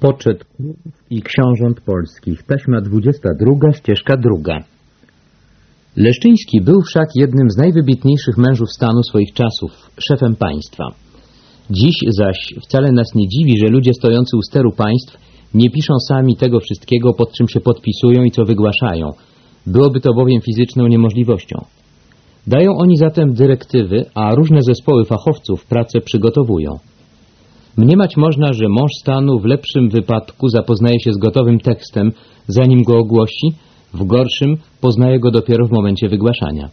Poczet i książąt polskich. Taśma 22, ścieżka druga. Leszczyński był wszak jednym z najwybitniejszych mężów stanu swoich czasów, szefem państwa. Dziś zaś wcale nas nie dziwi, że ludzie stojący u steru państw nie piszą sami tego wszystkiego, pod czym się podpisują i co wygłaszają. Byłoby to bowiem fizyczną niemożliwością. Dają oni zatem dyrektywy, a różne zespoły fachowców pracę przygotowują. Mniemać można, że mąż stanu w lepszym wypadku zapoznaje się z gotowym tekstem, zanim go ogłosi, w gorszym poznaje go dopiero w momencie wygłaszania.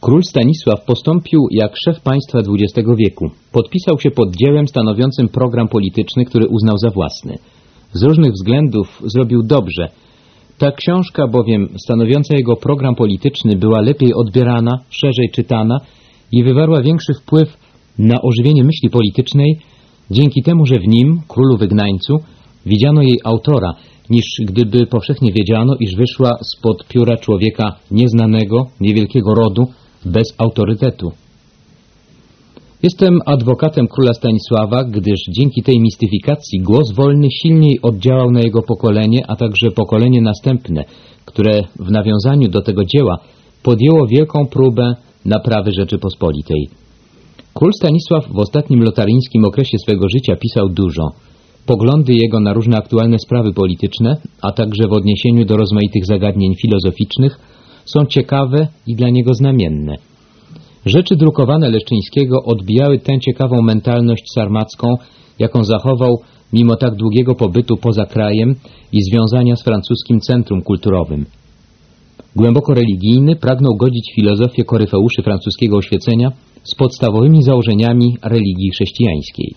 Król Stanisław postąpił jak szef państwa XX wieku. Podpisał się pod dziełem stanowiącym program polityczny, który uznał za własny. Z różnych względów zrobił dobrze. Ta książka bowiem, stanowiąca jego program polityczny, była lepiej odbierana, szerzej czytana i wywarła większy wpływ na ożywienie myśli politycznej dzięki temu, że w nim, królu wygnańcu, widziano jej autora, niż gdyby powszechnie wiedziano, iż wyszła spod pióra człowieka nieznanego, niewielkiego rodu, bez autorytetu. Jestem adwokatem króla Stanisława, gdyż dzięki tej mistyfikacji głos wolny silniej oddziałał na jego pokolenie, a także pokolenie następne, które w nawiązaniu do tego dzieła podjęło wielką próbę naprawy Rzeczypospolitej. Król Stanisław w ostatnim lotaryńskim okresie swego życia pisał dużo. Poglądy jego na różne aktualne sprawy polityczne, a także w odniesieniu do rozmaitych zagadnień filozoficznych są ciekawe i dla niego znamienne. Rzeczy drukowane Leszczyńskiego odbijały tę ciekawą mentalność sarmacką, jaką zachował mimo tak długiego pobytu poza krajem i związania z francuskim centrum kulturowym. Głęboko religijny pragnął godzić filozofię koryfeuszy francuskiego oświecenia z podstawowymi założeniami religii chrześcijańskiej.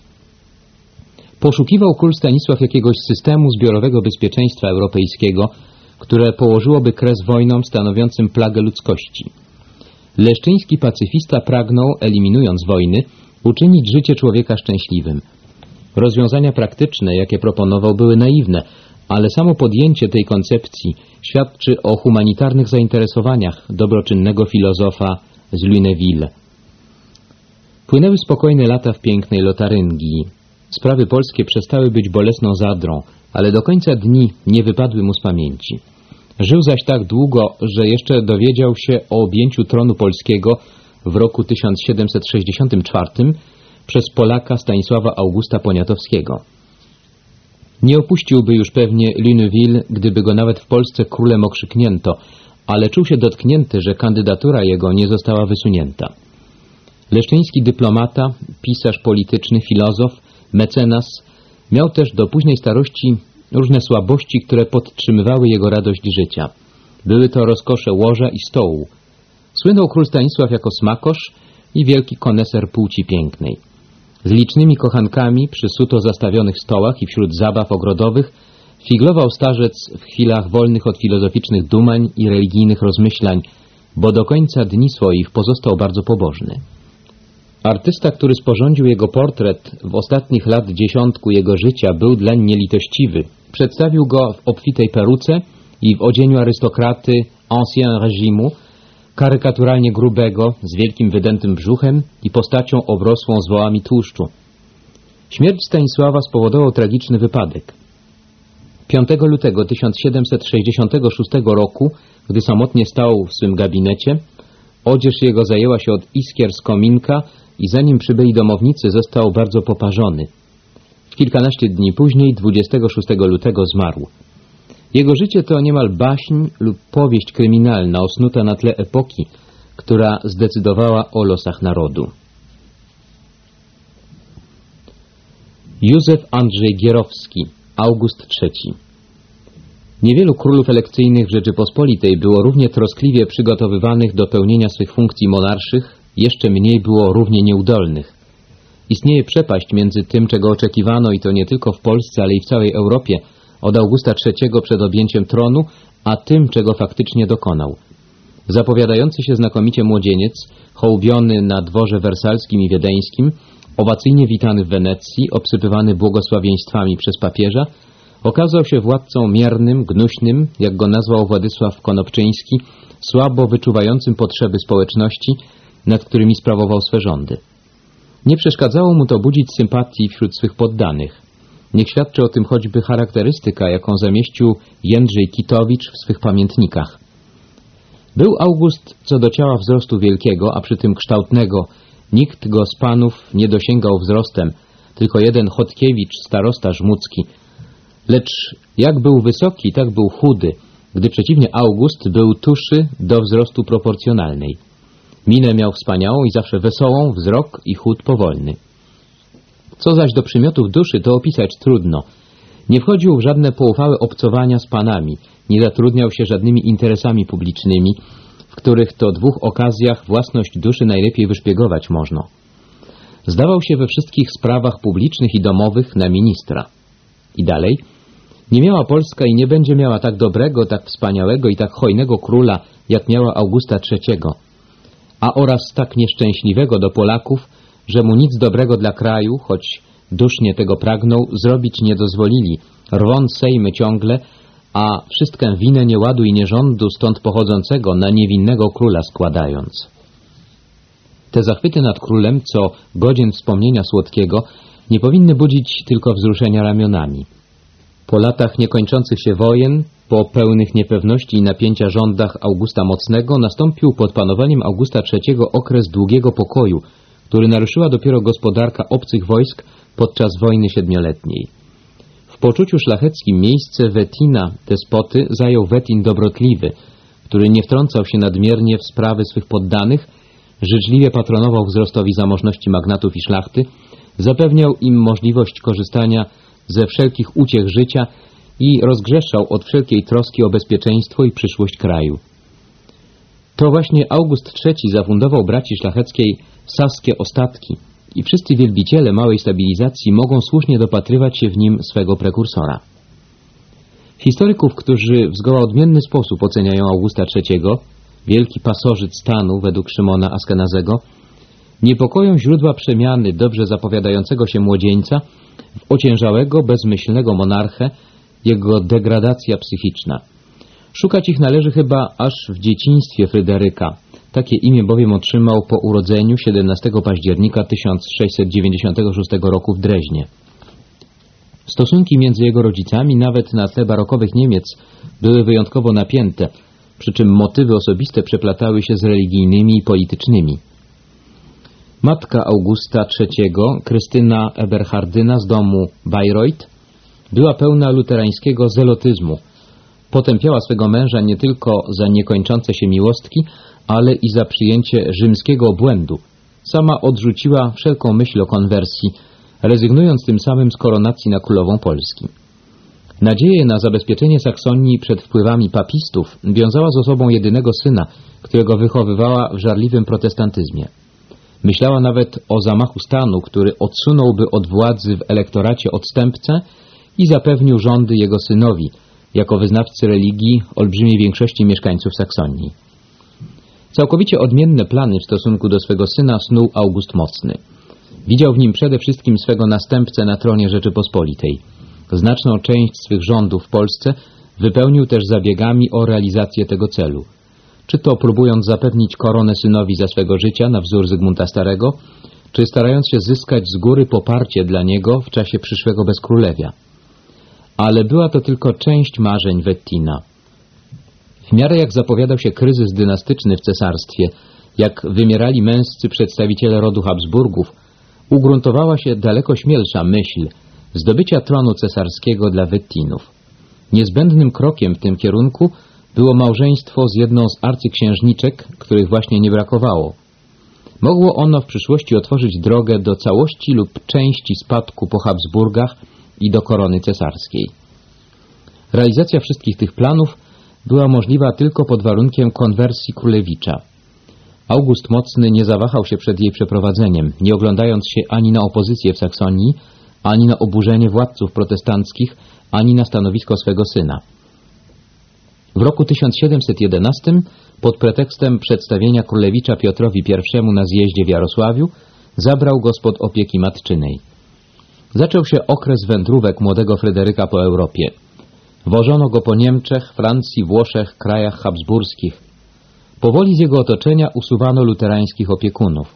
Poszukiwał król Stanisław jakiegoś systemu zbiorowego bezpieczeństwa europejskiego, które położyłoby kres wojnom stanowiącym plagę ludzkości. Leszczyński pacyfista pragnął, eliminując wojny, uczynić życie człowieka szczęśliwym. Rozwiązania praktyczne, jakie proponował, były naiwne, ale samo podjęcie tej koncepcji świadczy o humanitarnych zainteresowaniach dobroczynnego filozofa z Luneville. Płynęły spokojne lata w pięknej Lotaryngii. Sprawy polskie przestały być bolesną zadrą, ale do końca dni nie wypadły mu z pamięci. Żył zaś tak długo, że jeszcze dowiedział się o objęciu tronu polskiego w roku 1764 przez Polaka Stanisława Augusta Poniatowskiego. Nie opuściłby już pewnie Luneville, gdyby go nawet w Polsce królem okrzyknięto, ale czuł się dotknięty, że kandydatura jego nie została wysunięta. Leszczyński dyplomata, pisarz polityczny, filozof, mecenas, miał też do późnej starości różne słabości, które podtrzymywały jego radość życia. Były to rozkosze łoża i stołu. Słynął król Stanisław jako smakosz i wielki koneser płci pięknej. Z licznymi kochankami przy suto zastawionych stołach i wśród zabaw ogrodowych figlował starzec w chwilach wolnych od filozoficznych dumań i religijnych rozmyślań, bo do końca dni swoich pozostał bardzo pobożny. Artysta, który sporządził jego portret w ostatnich lat dziesiątku jego życia, był dlań nielitościwy. Przedstawił go w obfitej peruce i w odzieniu arystokraty ancien regimu, karykaturalnie grubego, z wielkim wydętym brzuchem i postacią obrosłą zwołami tłuszczu. Śmierć Stanisława spowodował tragiczny wypadek. 5 lutego 1766 roku, gdy samotnie stał w swym gabinecie, odzież jego zajęła się od iskier z kominka i zanim przybyli domownicy został bardzo poparzony. W kilkanaście dni później, 26 lutego, zmarł. Jego życie to niemal baśń lub powieść kryminalna osnuta na tle epoki, która zdecydowała o losach narodu. Józef Andrzej Gierowski, August III Niewielu królów elekcyjnych Rzeczypospolitej było równie troskliwie przygotowywanych do pełnienia swych funkcji monarszych, jeszcze mniej było równie nieudolnych. Istnieje przepaść między tym, czego oczekiwano i to nie tylko w Polsce, ale i w całej Europie od Augusta III przed objęciem tronu, a tym, czego faktycznie dokonał. Zapowiadający się znakomicie młodzieniec, hołbiony na dworze wersalskim i wiedeńskim, owacyjnie witany w Wenecji, obsypywany błogosławieństwami przez papieża, okazał się władcą miernym, gnuśnym, jak go nazwał Władysław Konopczyński, słabo wyczuwającym potrzeby społeczności, nad którymi sprawował swe rządy. Nie przeszkadzało mu to budzić sympatii wśród swych poddanych. Niech świadczy o tym choćby charakterystyka, jaką zamieścił Jędrzej Kitowicz w swych pamiętnikach. Był August co do ciała wzrostu wielkiego, a przy tym kształtnego. Nikt go z panów nie dosięgał wzrostem, tylko jeden Chodkiewicz, starosta żmudzki. Lecz jak był wysoki, tak był chudy, gdy przeciwnie August był tuszy do wzrostu proporcjonalnej. Minę miał wspaniałą i zawsze wesołą, wzrok i chód powolny. Co zaś do przymiotów duszy, to opisać trudno. Nie wchodził w żadne poufałe obcowania z panami, nie zatrudniał się żadnymi interesami publicznymi, w których to dwóch okazjach własność duszy najlepiej wyszpiegować można. Zdawał się we wszystkich sprawach publicznych i domowych na ministra. I dalej, nie miała Polska i nie będzie miała tak dobrego, tak wspaniałego i tak hojnego króla, jak miała Augusta III, a oraz tak nieszczęśliwego do Polaków, że mu nic dobrego dla kraju, choć dusznie tego pragnął, zrobić nie dozwolili, rwąc sejmy ciągle, a wszystkę winę nieładu i nierządu stąd pochodzącego na niewinnego króla składając. Te zachwyty nad królem, co godzien wspomnienia słodkiego, nie powinny budzić tylko wzruszenia ramionami. Po latach niekończących się wojen, po pełnych niepewności i napięcia rządach Augusta Mocnego nastąpił pod panowaniem Augusta III okres długiego pokoju, który naruszyła dopiero gospodarka obcych wojsk podczas wojny siedmioletniej. W poczuciu szlacheckim miejsce Wetina, despoty, zajął Wetin dobrotliwy, który nie wtrącał się nadmiernie w sprawy swych poddanych, życzliwie patronował wzrostowi zamożności magnatów i szlachty, zapewniał im możliwość korzystania ze wszelkich uciech życia i rozgrzeszał od wszelkiej troski o bezpieczeństwo i przyszłość kraju. To właśnie August III zafundował braci szlacheckiej saskie ostatki i wszyscy wielbiciele małej stabilizacji mogą słusznie dopatrywać się w nim swego prekursora. Historyków, którzy w zgoła odmienny sposób oceniają Augusta III, wielki pasożyt stanu według Szymona Askenazego, niepokoją źródła przemiany dobrze zapowiadającego się młodzieńca ociężałego, bezmyślnego monarchę, jego degradacja psychiczna. Szukać ich należy chyba aż w dzieciństwie Fryderyka. Takie imię bowiem otrzymał po urodzeniu 17 października 1696 roku w Dreźnie. Stosunki między jego rodzicami, nawet na tle barokowych Niemiec, były wyjątkowo napięte, przy czym motywy osobiste przeplatały się z religijnymi i politycznymi. Matka Augusta III, Krystyna Eberhardyna z domu Bayreuth, była pełna luterańskiego zelotyzmu. Potępiała swego męża nie tylko za niekończące się miłostki, ale i za przyjęcie rzymskiego obłędu. Sama odrzuciła wszelką myśl o konwersji, rezygnując tym samym z koronacji na królową Polski. Nadzieję na zabezpieczenie Saksonii przed wpływami papistów wiązała z osobą jedynego syna, którego wychowywała w żarliwym protestantyzmie. Myślała nawet o zamachu stanu, który odsunąłby od władzy w elektoracie odstępcę i zapewnił rządy jego synowi, jako wyznawcy religii olbrzymiej większości mieszkańców Saksonii. Całkowicie odmienne plany w stosunku do swego syna snuł August Mocny. Widział w nim przede wszystkim swego następcę na tronie Rzeczypospolitej. Znaczną część swych rządów w Polsce wypełnił też zabiegami o realizację tego celu. Czy to próbując zapewnić koronę synowi za swego życia na wzór Zygmunta Starego, czy starając się zyskać z góry poparcie dla niego w czasie przyszłego bezkrólewia. Ale była to tylko część marzeń Wettina. W miarę jak zapowiadał się kryzys dynastyczny w cesarstwie, jak wymierali męscy przedstawiciele rodu Habsburgów, ugruntowała się daleko śmielsza myśl zdobycia tronu cesarskiego dla Wettinów. Niezbędnym krokiem w tym kierunku było małżeństwo z jedną z arcyksiężniczek, których właśnie nie brakowało. Mogło ono w przyszłości otworzyć drogę do całości lub części spadku po Habsburgach i do korony cesarskiej. Realizacja wszystkich tych planów była możliwa tylko pod warunkiem konwersji królewicza. August Mocny nie zawahał się przed jej przeprowadzeniem, nie oglądając się ani na opozycję w Saksonii, ani na oburzenie władców protestanckich, ani na stanowisko swego syna. W roku 1711 pod pretekstem przedstawienia królewicza Piotrowi I na zjeździe w Jarosławiu zabrał go spod opieki matczynej. Zaczął się okres wędrówek młodego Fryderyka po Europie. Wożono go po Niemczech, Francji, Włoszech, krajach habsburskich. Powoli z jego otoczenia usuwano luterańskich opiekunów.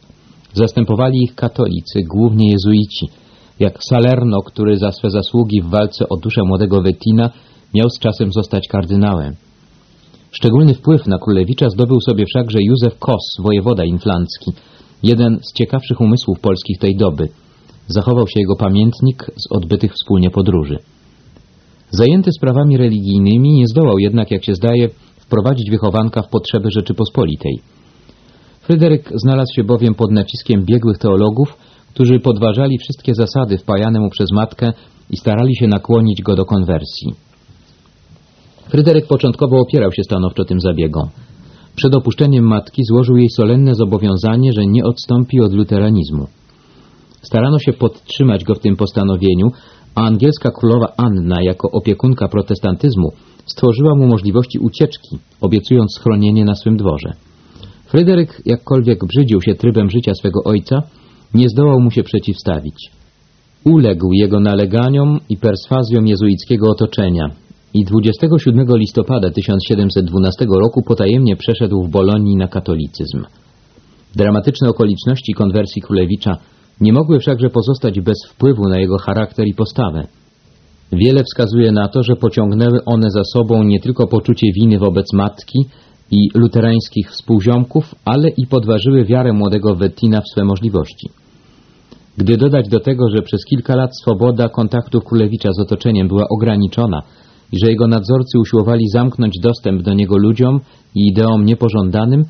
Zastępowali ich katolicy, głównie jezuici. jak Salerno, który za swe zasługi w walce o duszę młodego Wettina miał z czasem zostać kardynałem. Szczególny wpływ na królewicza zdobył sobie wszakże Józef Kos, wojewoda inflancki, jeden z ciekawszych umysłów polskich tej doby. Zachował się jego pamiętnik z odbytych wspólnie podróży. Zajęty sprawami religijnymi nie zdołał jednak, jak się zdaje, wprowadzić wychowanka w potrzeby Rzeczypospolitej. Fryderyk znalazł się bowiem pod naciskiem biegłych teologów, którzy podważali wszystkie zasady wpajane mu przez matkę i starali się nakłonić go do konwersji. Fryderyk początkowo opierał się stanowczo tym zabiegom. Przed opuszczeniem matki złożył jej solenne zobowiązanie, że nie odstąpi od luteranizmu. Starano się podtrzymać go w tym postanowieniu, a angielska królowa Anna jako opiekunka protestantyzmu stworzyła mu możliwości ucieczki, obiecując schronienie na swym dworze. Fryderyk, jakkolwiek brzydził się trybem życia swego ojca, nie zdołał mu się przeciwstawić. Uległ jego naleganiom i perswazjom jezuickiego otoczenia i 27 listopada 1712 roku potajemnie przeszedł w Bolonii na katolicyzm. Dramatyczne okoliczności konwersji królewicza nie mogły wszakże pozostać bez wpływu na jego charakter i postawę. Wiele wskazuje na to, że pociągnęły one za sobą nie tylko poczucie winy wobec matki i luterańskich współziomków, ale i podważyły wiarę młodego Wettina w swe możliwości. Gdy dodać do tego, że przez kilka lat swoboda kontaktów królewicza z otoczeniem była ograniczona i że jego nadzorcy usiłowali zamknąć dostęp do niego ludziom i ideom niepożądanym,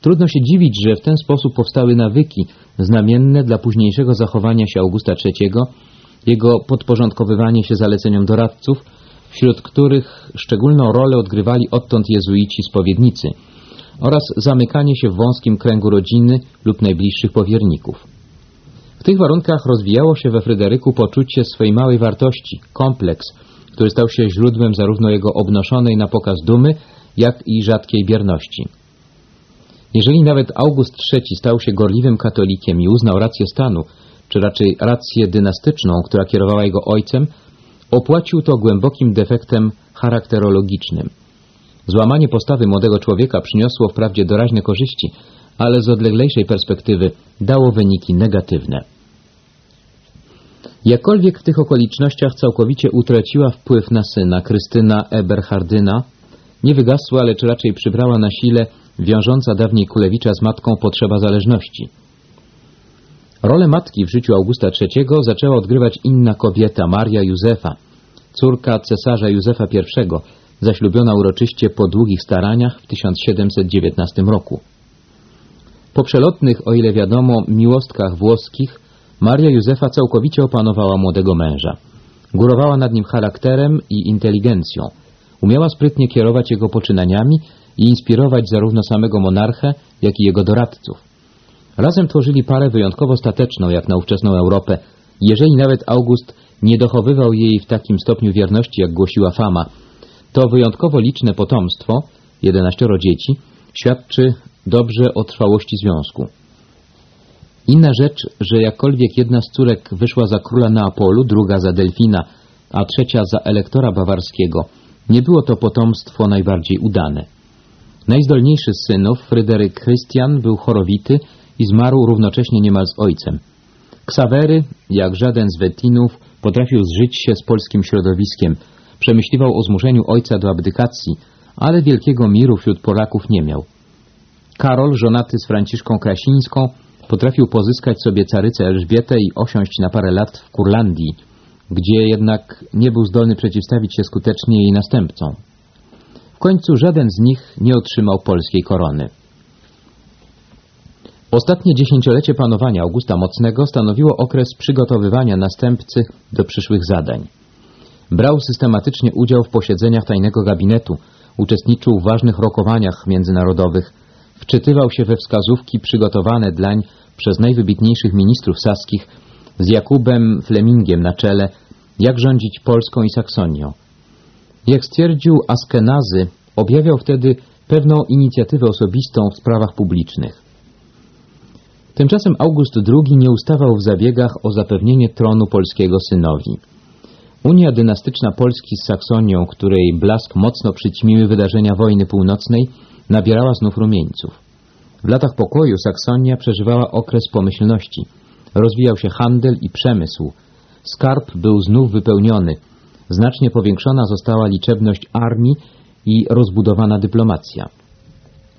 trudno się dziwić, że w ten sposób powstały nawyki znamienne dla późniejszego zachowania się Augusta III, jego podporządkowywanie się zaleceniom doradców, wśród których szczególną rolę odgrywali odtąd jezuici spowiednicy oraz zamykanie się w wąskim kręgu rodziny lub najbliższych powierników. W tych warunkach rozwijało się we Fryderyku poczucie swej małej wartości, kompleks, który stał się źródłem zarówno jego obnoszonej na pokaz dumy, jak i rzadkiej bierności. Jeżeli nawet August III stał się gorliwym katolikiem i uznał rację stanu, czy raczej rację dynastyczną, która kierowała jego ojcem, opłacił to głębokim defektem charakterologicznym. Złamanie postawy młodego człowieka przyniosło wprawdzie doraźne korzyści, ale z odleglejszej perspektywy dało wyniki negatywne. Jakkolwiek w tych okolicznościach całkowicie utraciła wpływ na syna Krystyna Eberhardyna, nie wygasła, lecz raczej przybrała na sile wiążąca dawniej Kulewicza z matką potrzeba zależności. Rolę matki w życiu Augusta III zaczęła odgrywać inna kobieta, Maria Józefa, córka cesarza Józefa I, zaślubiona uroczyście po długich staraniach w 1719 roku. Po przelotnych, o ile wiadomo, miłostkach włoskich Maria Józefa całkowicie opanowała młodego męża. Górowała nad nim charakterem i inteligencją. Umiała sprytnie kierować jego poczynaniami i inspirować zarówno samego monarchę, jak i jego doradców. Razem tworzyli parę wyjątkowo stateczną jak na ówczesną Europę. Jeżeli nawet August nie dochowywał jej w takim stopniu wierności, jak głosiła fama, to wyjątkowo liczne potomstwo, jedenaścioro dzieci, świadczy dobrze o trwałości związku. Inna rzecz, że jakkolwiek jedna z córek wyszła za króla Neapolu, druga za Delfina, a trzecia za elektora bawarskiego, nie było to potomstwo najbardziej udane. Najzdolniejszy z synów, Fryderyk Christian, był chorowity i zmarł równocześnie niemal z ojcem. Ksawery, jak żaden z Wetinów, potrafił zżyć się z polskim środowiskiem, przemyśliwał o zmuszeniu ojca do abdykacji, ale wielkiego miru wśród Polaków nie miał. Karol, żonaty z Franciszką Krasińską, potrafił pozyskać sobie carycę Elżbietę i osiąść na parę lat w Kurlandii, gdzie jednak nie był zdolny przeciwstawić się skutecznie jej następcom. W końcu żaden z nich nie otrzymał polskiej korony. Ostatnie dziesięciolecie panowania Augusta Mocnego stanowiło okres przygotowywania następcy do przyszłych zadań. Brał systematycznie udział w posiedzeniach tajnego gabinetu, uczestniczył w ważnych rokowaniach międzynarodowych, wczytywał się we wskazówki przygotowane dlań przez najwybitniejszych ministrów saskich z Jakubem Flemingiem na czele, jak rządzić Polską i Saksonią. Jak stwierdził Askenazy, objawiał wtedy pewną inicjatywę osobistą w sprawach publicznych. Tymczasem August II nie ustawał w zabiegach o zapewnienie tronu polskiego synowi. Unia dynastyczna Polski z Saksonią, której blask mocno przyćmiły wydarzenia wojny północnej, nabierała znów rumieńców. W latach pokoju Saksonia przeżywała okres pomyślności. Rozwijał się handel i przemysł. Skarb był znów wypełniony. Znacznie powiększona została liczebność armii i rozbudowana dyplomacja.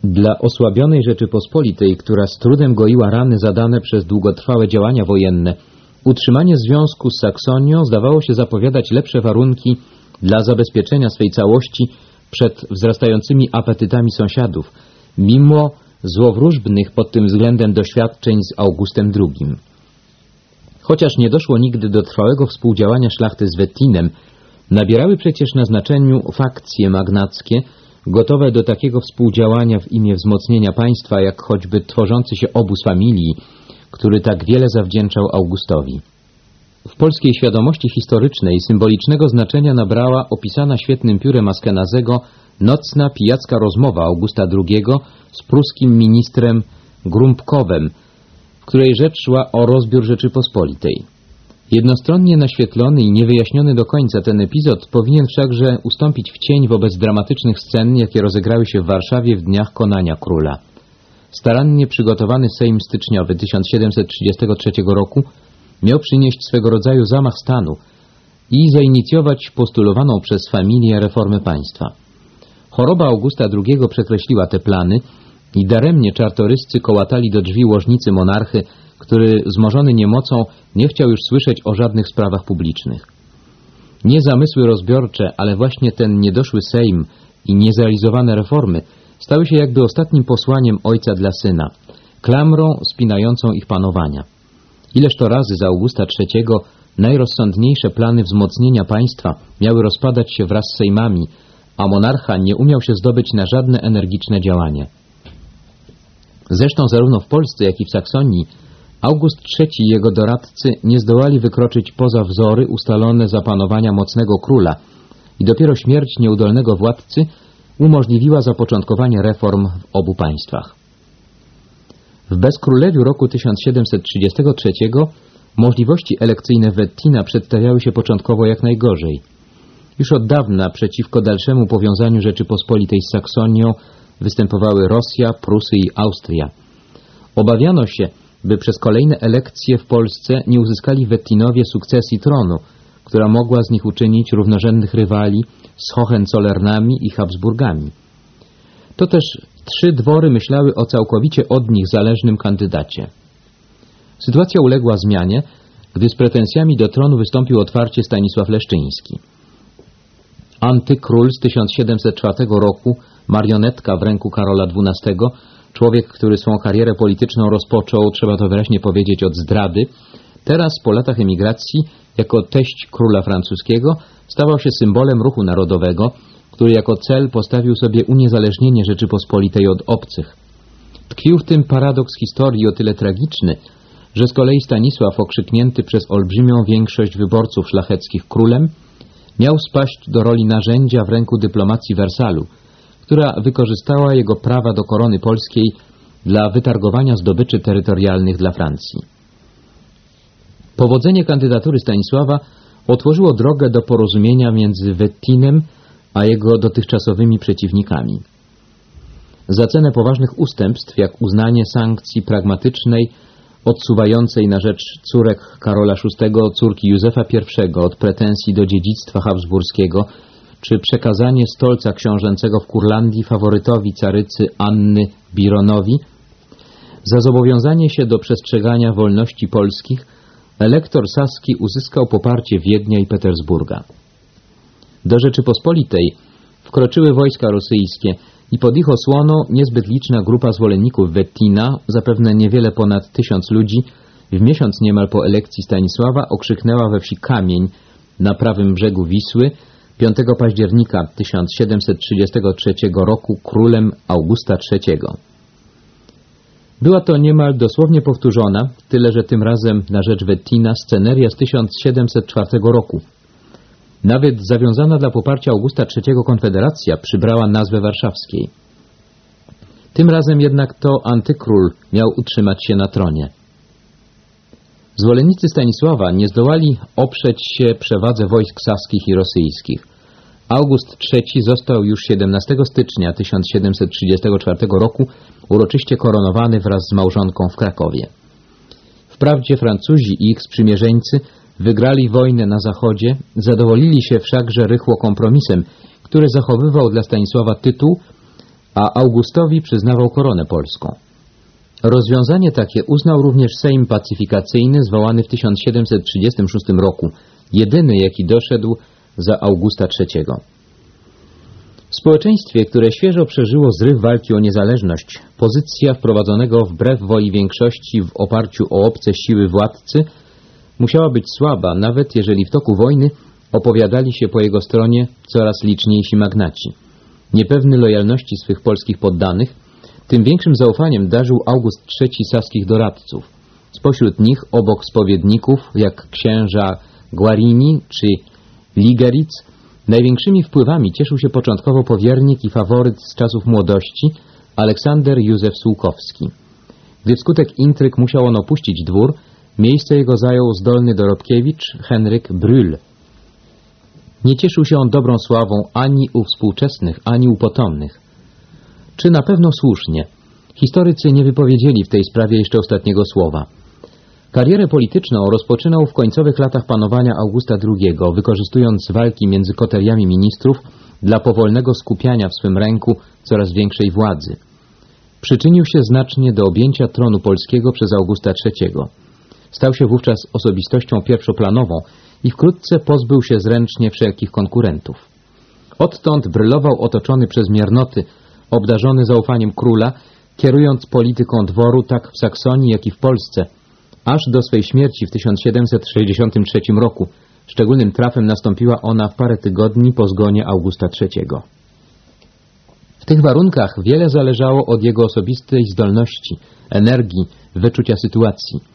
Dla osłabionej Rzeczypospolitej, która z trudem goiła rany zadane przez długotrwałe działania wojenne, utrzymanie związku z Saksonią zdawało się zapowiadać lepsze warunki dla zabezpieczenia swej całości przed wzrastającymi apetytami sąsiadów, mimo złowróżbnych pod tym względem doświadczeń z Augustem II. Chociaż nie doszło nigdy do trwałego współdziałania szlachty z Wettinem, nabierały przecież na znaczeniu fakcje magnackie, gotowe do takiego współdziałania w imię wzmocnienia państwa, jak choćby tworzący się obóz familii, który tak wiele zawdzięczał Augustowi. W polskiej świadomości historycznej symbolicznego znaczenia nabrała opisana świetnym piórem Askenazego nocna pijacka rozmowa Augusta II z pruskim ministrem Grumpkowem, w której rzecz szła o rozbiór Rzeczypospolitej. Jednostronnie naświetlony i niewyjaśniony do końca ten epizod powinien wszakże ustąpić w cień wobec dramatycznych scen, jakie rozegrały się w Warszawie w dniach konania króla. Starannie przygotowany Sejm styczniowy 1733 roku miał przynieść swego rodzaju zamach stanu i zainicjować postulowaną przez familię reformę państwa. Choroba Augusta II przekreśliła te plany i daremnie czartoryscy kołatali do drzwi łożnicy monarchy, który zmożony niemocą nie chciał już słyszeć o żadnych sprawach publicznych. Nie zamysły rozbiorcze, ale właśnie ten niedoszły Sejm i niezrealizowane reformy stały się jakby ostatnim posłaniem ojca dla syna, klamrą spinającą ich panowania. Ileż to razy za Augusta III najrozsądniejsze plany wzmocnienia państwa miały rozpadać się wraz z sejmami, a monarcha nie umiał się zdobyć na żadne energiczne działanie. Zresztą zarówno w Polsce, jak i w Saksonii August III i jego doradcy nie zdołali wykroczyć poza wzory ustalone za panowania mocnego króla i dopiero śmierć nieudolnego władcy umożliwiła zapoczątkowanie reform w obu państwach. W bezkrólewiu roku 1733 możliwości elekcyjne Wettina przedstawiały się początkowo jak najgorzej. Już od dawna przeciwko dalszemu powiązaniu Rzeczypospolitej z Saksonią występowały Rosja, Prusy i Austria. Obawiano się, by przez kolejne elekcje w Polsce nie uzyskali Wettinowie sukcesji tronu, która mogła z nich uczynić równorzędnych rywali z Hohenzollernami i Habsburgami. To też trzy dwory myślały o całkowicie od nich zależnym kandydacie. Sytuacja uległa zmianie, gdy z pretensjami do tronu wystąpił otwarcie Stanisław Leszczyński. Antykról z 1704 roku, marionetka w ręku Karola XII, człowiek, który swą karierę polityczną rozpoczął, trzeba to wyraźnie powiedzieć, od zdrady, teraz po latach emigracji, jako teść króla francuskiego, stawał się symbolem ruchu narodowego, który jako cel postawił sobie uniezależnienie Rzeczypospolitej od obcych. Tkwił w tym paradoks historii o tyle tragiczny, że z kolei Stanisław, okrzyknięty przez olbrzymią większość wyborców szlacheckich królem, miał spaść do roli narzędzia w ręku dyplomacji Wersalu, która wykorzystała jego prawa do korony polskiej dla wytargowania zdobyczy terytorialnych dla Francji. Powodzenie kandydatury Stanisława otworzyło drogę do porozumienia między Wettinem a jego dotychczasowymi przeciwnikami. Za cenę poważnych ustępstw, jak uznanie sankcji pragmatycznej odsuwającej na rzecz córek Karola VI, córki Józefa I od pretensji do dziedzictwa habsburskiego, czy przekazanie stolca książęcego w Kurlandii faworytowi carycy Anny Bironowi, za zobowiązanie się do przestrzegania wolności polskich elektor saski uzyskał poparcie Wiednia i Petersburga. Do Rzeczypospolitej wkroczyły wojska rosyjskie i pod ich osłoną niezbyt liczna grupa zwolenników Wettina, zapewne niewiele ponad tysiąc ludzi, w miesiąc niemal po elekcji Stanisława okrzyknęła we wsi Kamień na prawym brzegu Wisły 5 października 1733 roku królem Augusta III. Była to niemal dosłownie powtórzona, tyle że tym razem na rzecz Wettina, sceneria z 1704 roku. Nawet zawiązana dla poparcia Augusta III konfederacja przybrała nazwę warszawskiej. Tym razem jednak to antykról miał utrzymać się na tronie. Zwolennicy Stanisława nie zdołali oprzeć się przewadze wojsk saskich i rosyjskich. August III został już 17 stycznia 1734 roku uroczyście koronowany wraz z małżonką w Krakowie. Wprawdzie Francuzi i ich sprzymierzeńcy wygrali wojnę na zachodzie, zadowolili się wszakże rychło kompromisem, który zachowywał dla Stanisława tytuł, a Augustowi przyznawał koronę polską. Rozwiązanie takie uznał również Sejm Pacyfikacyjny zwołany w 1736 roku, jedyny jaki doszedł za Augusta III. W społeczeństwie, które świeżo przeżyło zryw walki o niezależność, pozycja wprowadzonego wbrew woli większości w oparciu o obce siły władcy musiała być słaba, nawet jeżeli w toku wojny opowiadali się po jego stronie coraz liczniejsi magnaci. Niepewny lojalności swych polskich poddanych, tym większym zaufaniem darzył August III saskich doradców. Spośród nich, obok spowiedników, jak księża Guarini czy Ligeric, największymi wpływami cieszył się początkowo powiernik i faworyt z czasów młodości Aleksander Józef Sułkowski. Gdy wskutek intryg musiał on opuścić dwór, miejsce jego zajął zdolny dorobkiewicz Henryk Brühl. Nie cieszył się on dobrą sławą ani u współczesnych, ani u potomnych. Czy na pewno słusznie? Historycy nie wypowiedzieli w tej sprawie jeszcze ostatniego słowa. Karierę polityczną rozpoczynał w końcowych latach panowania Augusta II, wykorzystując walki między koteriami ministrów dla powolnego skupiania w swym ręku coraz większej władzy. Przyczynił się znacznie do objęcia tronu polskiego przez Augusta III. Stał się wówczas osobistością pierwszoplanową i wkrótce pozbył się zręcznie wszelkich konkurentów. Odtąd brylował otoczony przez miernoty, obdarzony zaufaniem króla, kierując polityką dworu tak w Saksonii, jak i w Polsce, aż do swej śmierci w 1763 roku. Szczególnym trafem nastąpiła ona w parę tygodni po zgonie Augusta III. W tych warunkach wiele zależało od jego osobistej zdolności, energii, wyczucia sytuacji.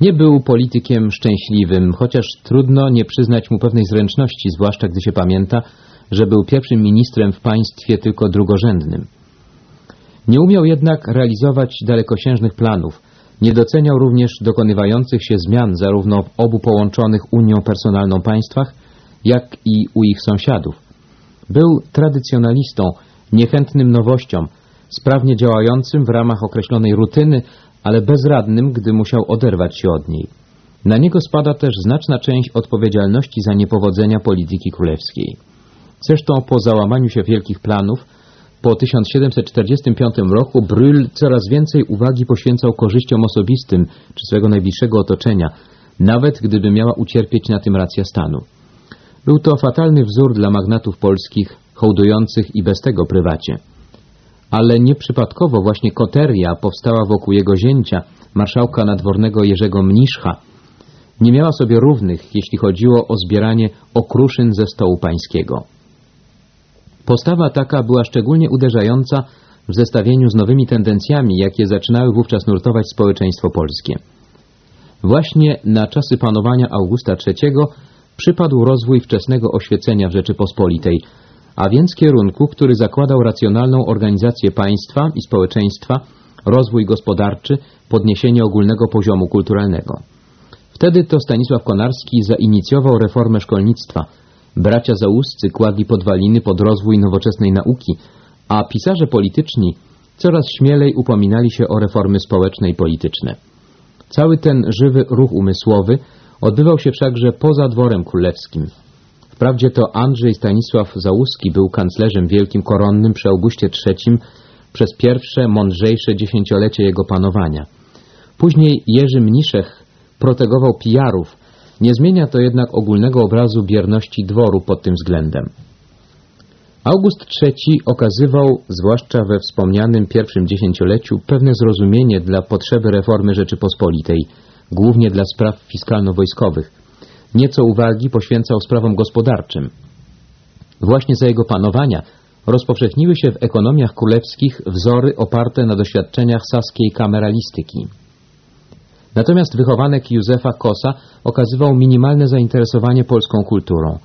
Nie był politykiem szczęśliwym, chociaż trudno nie przyznać mu pewnej zręczności, zwłaszcza gdy się pamięta, że był pierwszym ministrem w państwie tylko drugorzędnym. Nie umiał jednak realizować dalekosiężnych planów, nie doceniał również dokonywających się zmian zarówno w obu połączonych Unią personalną państwach, jak i u ich sąsiadów. Był tradycjonalistą, niechętnym nowościom, sprawnie działającym w ramach określonej rutyny, ale bezradnym, gdy musiał oderwać się od niej. Na niego spada też znaczna część odpowiedzialności za niepowodzenia polityki królewskiej. Zresztą po załamaniu się wielkich planów, po 1745 roku Brühl coraz więcej uwagi poświęcał korzyściom osobistym czy swego najbliższego otoczenia, nawet gdyby miała ucierpieć na tym racja stanu. Był to fatalny wzór dla magnatów polskich, hołdujących i bez tego prywacie. Ale nieprzypadkowo właśnie koteria powstała wokół jego zięcia, marszałka nadwornego Jerzego Mniszcha. Nie miała sobie równych, jeśli chodziło o zbieranie okruszyn ze stołu pańskiego. Postawa taka była szczególnie uderzająca w zestawieniu z nowymi tendencjami, jakie zaczynały wówczas nurtować społeczeństwo polskie. Właśnie na czasy panowania Augusta III przypadł rozwój wczesnego oświecenia w Rzeczypospolitej, a więc kierunku, który zakładał racjonalną organizację państwa i społeczeństwa, rozwój gospodarczy, podniesienie ogólnego poziomu kulturalnego. Wtedy to Stanisław Konarski zainicjował reformę szkolnictwa – Bracia zauscy kładli podwaliny pod rozwój nowoczesnej nauki, a pisarze polityczni coraz śmielej upominali się o reformy społeczne i polityczne. Cały ten żywy ruch umysłowy odbywał się wszakże poza dworem królewskim. Wprawdzie to Andrzej Stanisław Załuski był kanclerzem wielkim koronnym przy Augustie III przez pierwsze, mądrzejsze dziesięciolecie jego panowania. Później Jerzy Mniszech protegował pijarów, nie zmienia to jednak ogólnego obrazu bierności dworu pod tym względem. August III okazywał, zwłaszcza we wspomnianym pierwszym dziesięcioleciu, pewne zrozumienie dla potrzeby reformy Rzeczypospolitej, głównie dla spraw fiskalno-wojskowych. Nieco uwagi poświęcał sprawom gospodarczym. Właśnie za jego panowania rozpowszechniły się w ekonomiach królewskich wzory oparte na doświadczeniach saskiej kameralistyki. Natomiast wychowanek Józefa Kosa okazywał minimalne zainteresowanie polską kulturą.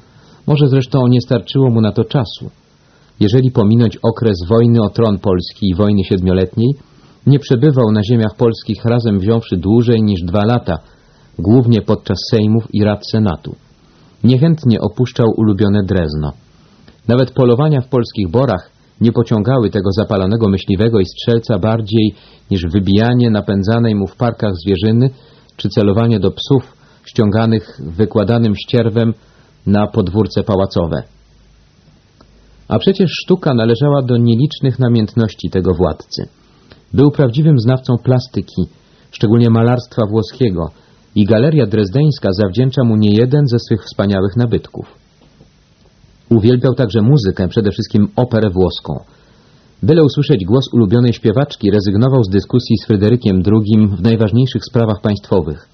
Może zresztą nie starczyło mu na to czasu. Jeżeli pominąć okres wojny o tron Polski i wojny siedmioletniej, nie przebywał na ziemiach polskich razem wziąwszy dłużej niż dwa lata, głównie podczas sejmów i rad senatu. Niechętnie opuszczał ulubione Drezno. Nawet polowania w polskich borach nie pociągały tego zapalonego myśliwego i strzelca bardziej niż wybijanie napędzanej mu w parkach zwierzyny czy celowanie do psów ściąganych wykładanym ścierwem na podwórce pałacowe. A przecież sztuka należała do nielicznych namiętności tego władcy. Był prawdziwym znawcą plastyki, szczególnie malarstwa włoskiego i galeria drezdeńska zawdzięcza mu niejeden ze swych wspaniałych nabytków. Uwielbiał także muzykę, przede wszystkim operę włoską. Byle usłyszeć głos ulubionej śpiewaczki, rezygnował z dyskusji z Fryderykiem II w najważniejszych sprawach państwowych.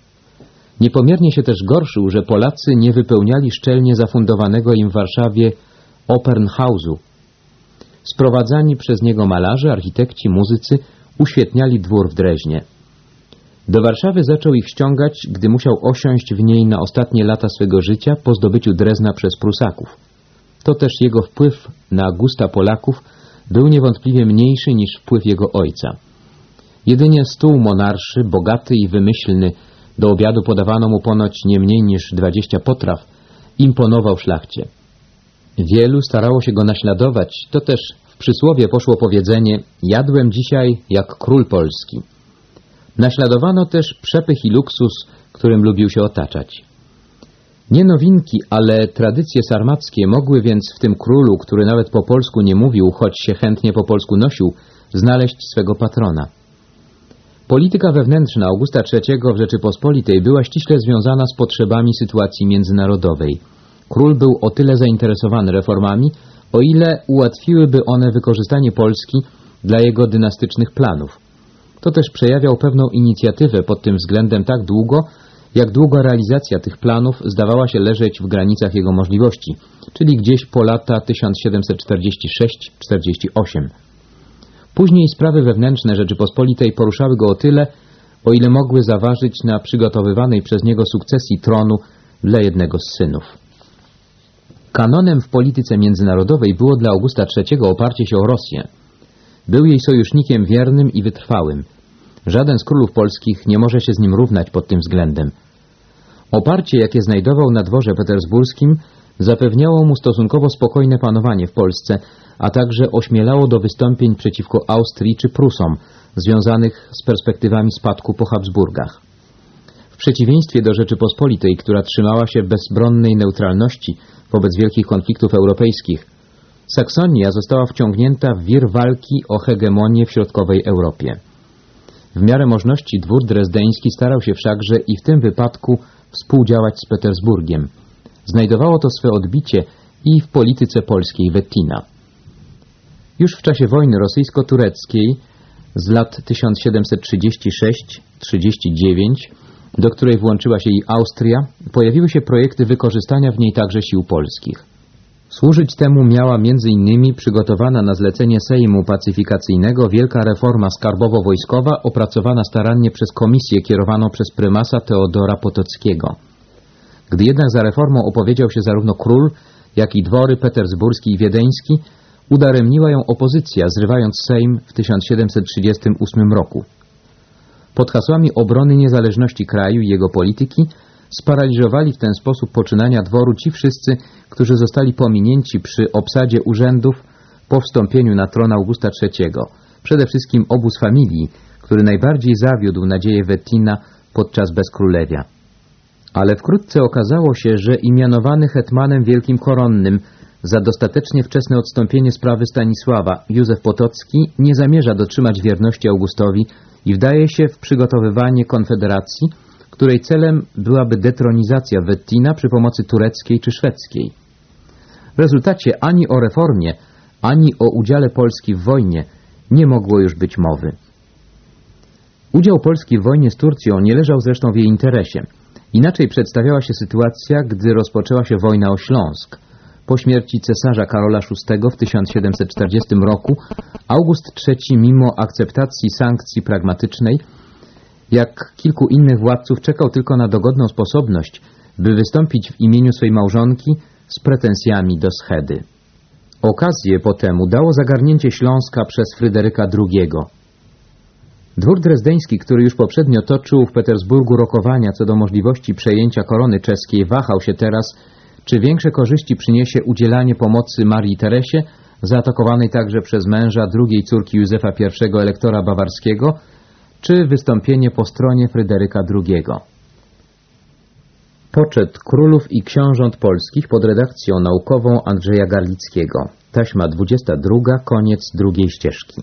Niepomiernie się też gorszył, że Polacy nie wypełniali szczelnie zafundowanego im w Warszawie Opernhausu. Sprowadzani przez niego malarze, architekci, muzycy uświetniali dwór w Dreźnie. Do Warszawy zaczął ich ściągać, gdy musiał osiąść w niej na ostatnie lata swego życia po zdobyciu Drezna przez Prusaków. To też jego wpływ na gusta Polaków był niewątpliwie mniejszy niż wpływ jego ojca. Jedynie stół monarszy, bogaty i wymyślny, do obiadu podawano mu ponoć nie mniej niż dwadzieścia potraw, imponował szlachcie. Wielu starało się go naśladować, to też w przysłowie poszło powiedzenie jadłem dzisiaj jak król polski. Naśladowano też przepych i luksus, którym lubił się otaczać. Nie nowinki, ale tradycje sarmackie mogły więc w tym królu, który nawet po polsku nie mówił, choć się chętnie po polsku nosił, znaleźć swego patrona. Polityka wewnętrzna Augusta III w Rzeczypospolitej była ściśle związana z potrzebami sytuacji międzynarodowej. Król był o tyle zainteresowany reformami, o ile ułatwiłyby one wykorzystanie Polski dla jego dynastycznych planów. To też przejawiał pewną inicjatywę pod tym względem tak długo, jak długo realizacja tych planów zdawała się leżeć w granicach jego możliwości, czyli gdzieś po lata 1746-48. Później sprawy wewnętrzne Rzeczypospolitej poruszały go o tyle, o ile mogły zaważyć na przygotowywanej przez niego sukcesji tronu dla jednego z synów. Kanonem w polityce międzynarodowej było dla Augusta III oparcie się o Rosję. Był jej sojusznikiem wiernym i wytrwałym. Żaden z królów polskich nie może się z nim równać pod tym względem. Oparcie, jakie znajdował na dworze petersburskim, zapewniało mu stosunkowo spokojne panowanie w Polsce, a także ośmielało do wystąpień przeciwko Austrii czy Prusom, związanych z perspektywami spadku po Habsburgach. W przeciwieństwie do Rzeczypospolitej, która trzymała się bezbronnej neutralności wobec wielkich konfliktów europejskich, Saksonia została wciągnięta w wir walki o hegemonię w środkowej Europie. W miarę możności dwór drezdeński starał się wszakże i w tym wypadku współdziałać z Petersburgiem. Znajdowało to swe odbicie i w polityce polskiej Wettina. Już w czasie wojny rosyjsko-tureckiej z lat 1736-39, do której włączyła się i Austria, pojawiły się projekty wykorzystania w niej także sił polskich. Służyć temu miała m.in. przygotowana na zlecenie Sejmu Pacyfikacyjnego wielka reforma skarbowo-wojskowa opracowana starannie przez komisję kierowaną przez prymasa Teodora Potockiego. Gdy jednak za reformą opowiedział się zarówno król, jak i dwory petersburski i wiedeński, udaremniła ją opozycja, zrywając Sejm w 1738 roku. Pod hasłami obrony niezależności kraju i jego polityki sparaliżowali w ten sposób poczynania dworu ci wszyscy, którzy zostali pominięci przy obsadzie urzędów po wstąpieniu na tron Augusta III, przede wszystkim obóz familii, który najbardziej zawiódł nadzieję Wettina podczas bezkrólewia. Ale wkrótce okazało się, że i mianowany hetmanem wielkim koronnym za dostatecznie wczesne odstąpienie sprawy Stanisława Józef Potocki nie zamierza dotrzymać wierności Augustowi i wdaje się w przygotowywanie konfederacji, której celem byłaby detronizacja Wettina przy pomocy tureckiej czy szwedzkiej. W rezultacie ani o reformie, ani o udziale Polski w wojnie nie mogło już być mowy. Udział Polski w wojnie z Turcją nie leżał zresztą w jej interesie. Inaczej przedstawiała się sytuacja, gdy rozpoczęła się wojna o Śląsk. Po śmierci cesarza Karola VI w 1740 roku August III mimo akceptacji sankcji pragmatycznej jak kilku innych władców czekał tylko na dogodną sposobność, by wystąpić w imieniu swej małżonki z pretensjami do schedy. Okazję po temu dało zagarnięcie Śląska przez Fryderyka II. Dwór drezdeński, który już poprzednio toczył w Petersburgu rokowania co do możliwości przejęcia korony czeskiej, wahał się teraz, czy większe korzyści przyniesie udzielanie pomocy Marii Teresie, zaatakowanej także przez męża drugiej córki Józefa I, elektora bawarskiego, czy wystąpienie po stronie Fryderyka II. Poczet królów i książąt polskich pod redakcją naukową Andrzeja Garlickiego. Taśma 22, koniec drugiej ścieżki.